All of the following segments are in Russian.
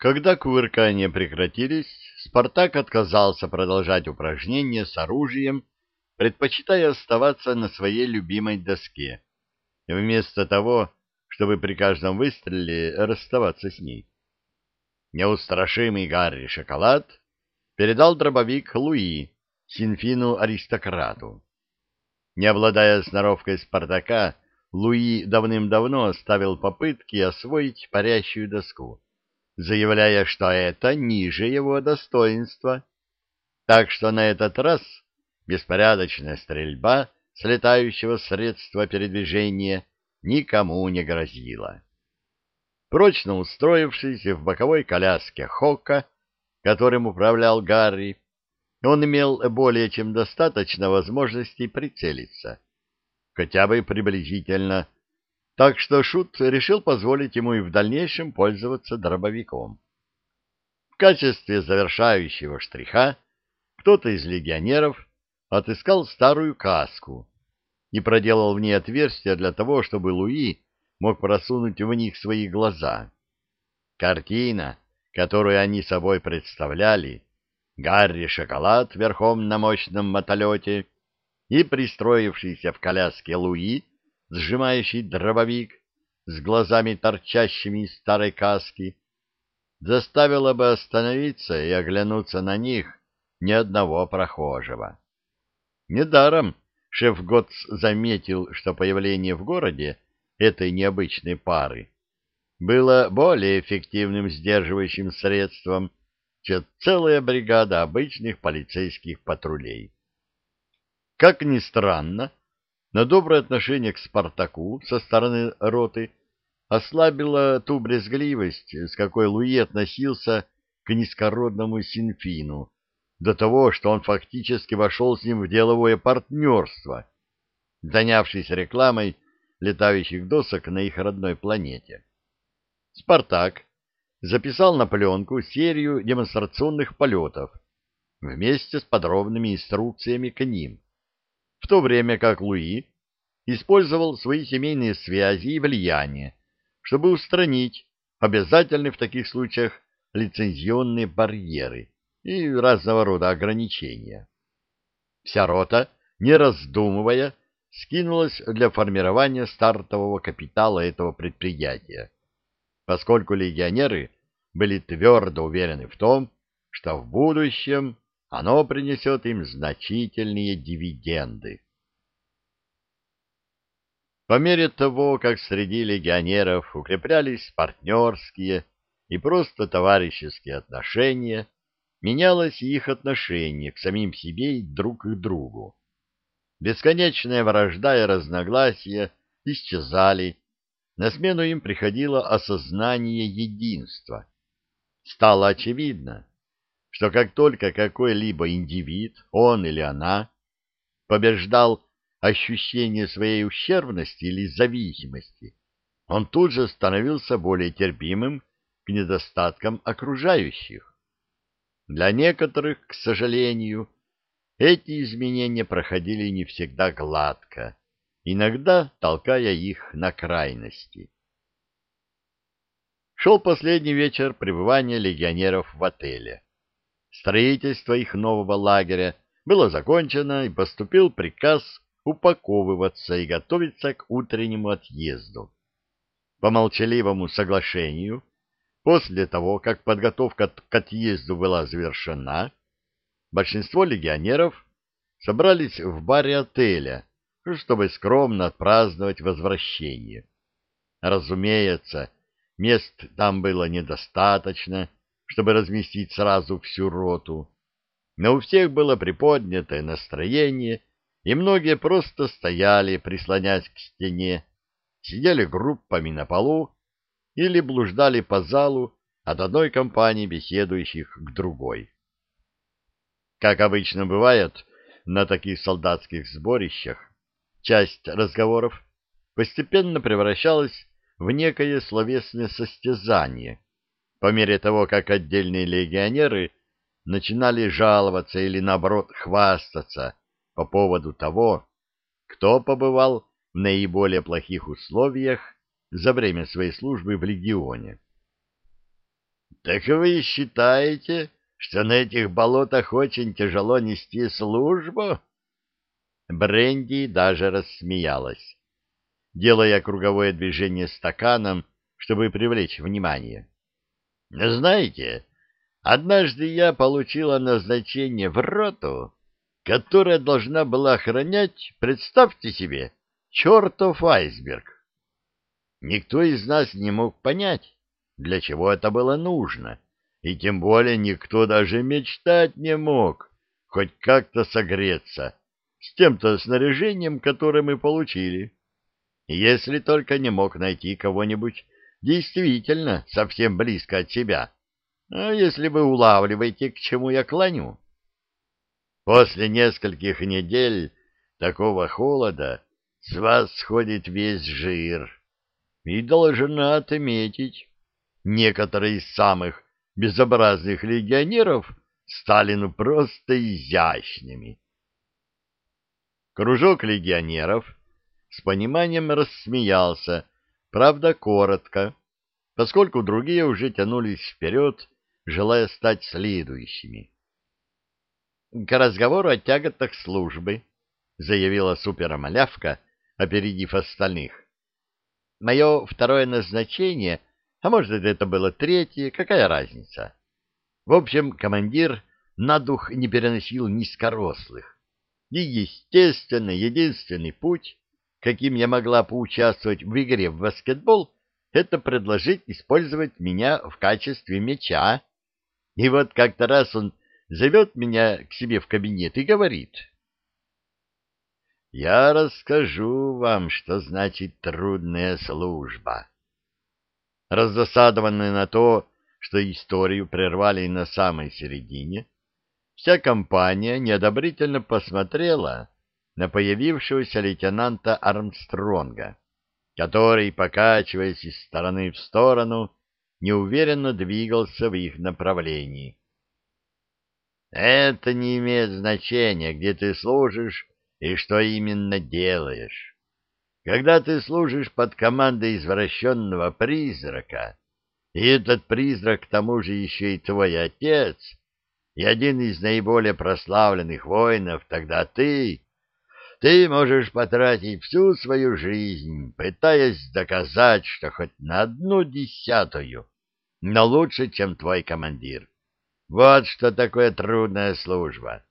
Когда кувыркания прекратились, Спартак отказался продолжать упражнения с оружием, предпочитая оставаться на своей любимой доске, вместо того, чтобы при каждом выстреле расставаться с ней. Неустрашимый Гарри Шоколад передал дробовик Луи, синфину-аристократу. Не обладая сноровкой Спартака, Луи давным-давно оставил попытки освоить парящую доску, заявляя, что это ниже его достоинства. Так что на этот раз беспорядочная стрельба с летающего средства передвижения никому не грозила. Прочно устроившись в боковой коляске Хока, которым управлял Гарри, он имел более чем достаточно возможностей прицелиться, хотя бы приблизительно, так что Шут решил позволить ему и в дальнейшем пользоваться дробовиком. В качестве завершающего штриха кто-то из легионеров отыскал старую каску и проделал в ней отверстие для того, чтобы Луи мог просунуть в них свои глаза. Картина, которую они собой представляли, Гарри Шоколад верхом на мощном мотолете и пристроившийся в коляске Луи, сжимающий дробовик с глазами торчащими из старой каски, заставило бы остановиться и оглянуться на них ни одного прохожего. Недаром шеф Готс заметил, что появление в городе этой необычной пары было более эффективным сдерживающим средством, чем целая бригада обычных полицейских патрулей. Как ни странно, но доброе отношение к Спартаку со стороны роты ослабило ту брезгливость, с какой Луи относился к низкородному Синфину, до того, что он фактически вошел с ним в деловое партнерство, занявшись рекламой летающих досок на их родной планете. Спартак записал на пленку серию демонстрационных полетов вместе с подробными инструкциями к ним, в то время как Луи использовал свои семейные связи и влияние, чтобы устранить обязательные в таких случаях лицензионные барьеры и разного рода ограничения. Вся рота, не раздумывая, скинулась для формирования стартового капитала этого предприятия поскольку легионеры были твердо уверены в том, что в будущем оно принесет им значительные дивиденды. По мере того, как среди легионеров укреплялись партнерские и просто товарищеские отношения, менялось и их отношение к самим себе и друг к другу. Бесконечная вражда и разногласия исчезали, на смену им приходило осознание единства. Стало очевидно, что как только какой-либо индивид, он или она, побеждал ощущение своей ущербности или зависимости, он тут же становился более терпимым к недостаткам окружающих. Для некоторых, к сожалению, эти изменения проходили не всегда гладко, иногда толкая их на крайности. Шел последний вечер пребывания легионеров в отеле. Строительство их нового лагеря было закончено, и поступил приказ упаковываться и готовиться к утреннему отъезду. По молчаливому соглашению, после того, как подготовка к отъезду была завершена, большинство легионеров собрались в баре отеля, чтобы скромно отпраздновать возвращение. Разумеется, мест там было недостаточно, чтобы разместить сразу всю роту, но у всех было приподнятое настроение, и многие просто стояли, прислонясь к стене, сидели группами на полу или блуждали по залу от одной компании беседующих к другой. Как обычно бывает на таких солдатских сборищах, часть разговоров постепенно превращалась в некое словесное состязание, по мере того, как отдельные легионеры начинали жаловаться или, наоборот, хвастаться по поводу того, кто побывал в наиболее плохих условиях за время своей службы в легионе. — Так вы считаете, что на этих болотах очень тяжело нести службу? Бренди даже рассмеялась, делая круговое движение стаканом, чтобы привлечь внимание. — Знаете, однажды я получила назначение в роту, которая должна была охранять, представьте себе, чертов айсберг. Никто из нас не мог понять, для чего это было нужно, и тем более никто даже мечтать не мог хоть как-то согреться с тем-то снаряжением, которое мы получили, если только не мог найти кого-нибудь действительно совсем близко от себя. А если вы улавливаете, к чему я клоню? После нескольких недель такого холода с вас сходит весь жир. И должна отметить, некоторые из самых безобразных легионеров стали ну просто изящными. Кружок легионеров с пониманием рассмеялся, правда, коротко, поскольку другие уже тянулись вперед, желая стать следующими. К разговору о тяготах службы, заявила супермалявка, опередив остальных. Мое второе назначение, а может, это было третье, какая разница? В общем, командир на дух не переносил низкорослых. И, естественно, единственный путь, каким я могла поучаствовать в игре в баскетбол, это предложить использовать меня в качестве мяча. И вот как-то раз он зовет меня к себе в кабинет и говорит. «Я расскажу вам, что значит трудная служба». Раздосадованный на то, что историю прервали на самой середине, вся компания неодобрительно посмотрела на появившегося лейтенанта Армстронга, который, покачиваясь из стороны в сторону, неуверенно двигался в их направлении. Это не имеет значения, где ты служишь и что именно делаешь. Когда ты служишь под командой извращенного призрака, и этот призрак к тому же еще и твой отец, и один из наиболее прославленных воинов, тогда ты... Ты можешь потратить всю свою жизнь, пытаясь доказать, что хоть на одну десятую, но лучше, чем твой командир. Вот что такое трудная служба.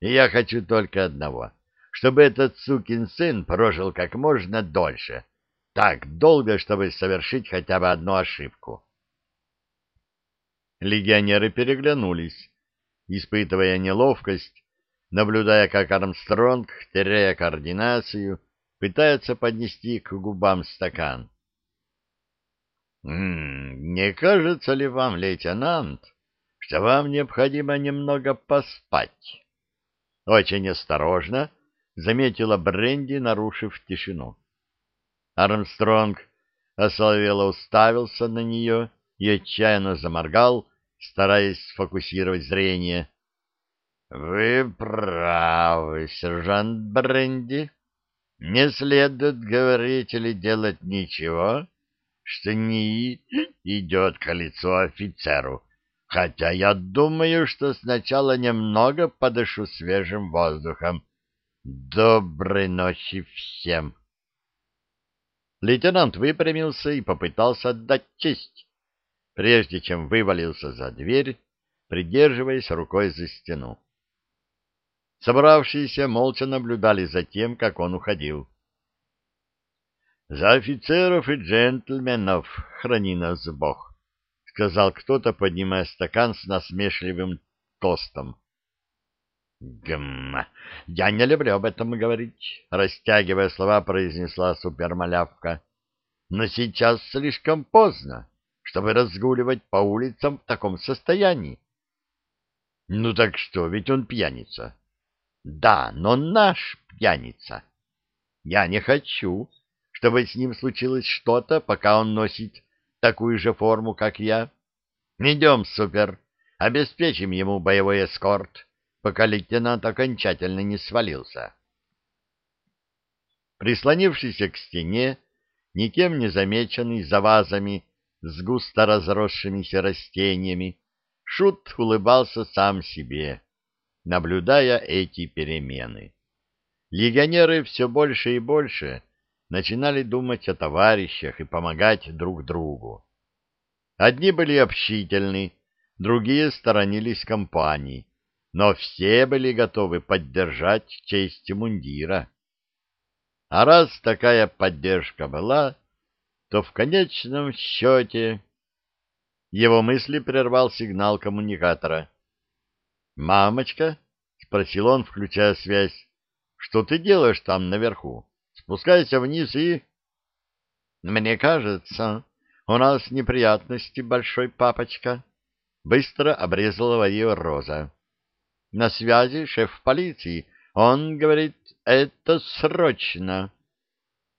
И я хочу только одного, чтобы этот сукин сын прожил как можно дольше, так долго, чтобы совершить хотя бы одну ошибку. Легионеры переглянулись, испытывая неловкость, наблюдая, как Армстронг, теряя координацию, пытается поднести к губам стакан. «М -м, «Не кажется ли вам, лейтенант, что вам необходимо немного поспать. Очень осторожно заметила Бренди, нарушив тишину. Армстронг осоловело уставился на нее и отчаянно заморгал, стараясь сфокусировать зрение. — Вы правы, сержант Бренди. Не следует говорить или делать ничего, что не идет к лицу офицеру, хотя я думаю, что сначала немного подышу свежим воздухом. Доброй ночи всем. Лейтенант выпрямился и попытался отдать честь, прежде чем вывалился за дверь, придерживаясь рукой за стену. Собравшиеся молча наблюдали за тем, как он уходил. — За офицеров и джентльменов храни нас Бог! Сказал кто-то, поднимая стакан с насмешливым тостом. «Гм, я не люблю об этом говорить», — растягивая слова, произнесла супермалявка. «Но сейчас слишком поздно, чтобы разгуливать по улицам в таком состоянии». «Ну так что, ведь он пьяница». «Да, но наш пьяница. Я не хочу, чтобы с ним случилось что-то, пока он носит такую же форму, как я. Идем, супер, обеспечим ему боевой эскорт, пока лейтенант окончательно не свалился. Прислонившийся к стене, никем не замеченный за вазами, с густо разросшимися растениями, Шут улыбался сам себе, наблюдая эти перемены. Легионеры все больше и больше начинали думать о товарищах и помогать друг другу. Одни были общительны, другие сторонились компаний, но все были готовы поддержать честь мундира. А раз такая поддержка была, то в конечном счете... Его мысли прервал сигнал коммуникатора. «Мамочка?» — спросил он, включая связь. «Что ты делаешь там наверху? Спускайся вниз и...» «Мне кажется, у нас неприятности, большой папочка», — быстро обрезала ее Роза. «На связи шеф полиции. Он говорит, это срочно».